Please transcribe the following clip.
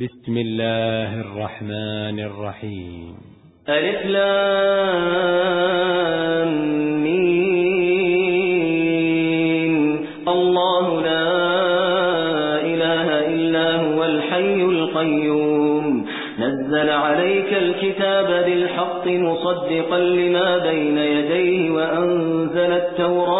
بسم الله الرحمن الرحيم. ألف لامين الله لا إله إلا هو الحي القيوم. نزل عليك الكتاب بالحق مصدقا لما بين يديه وأنزل التوراة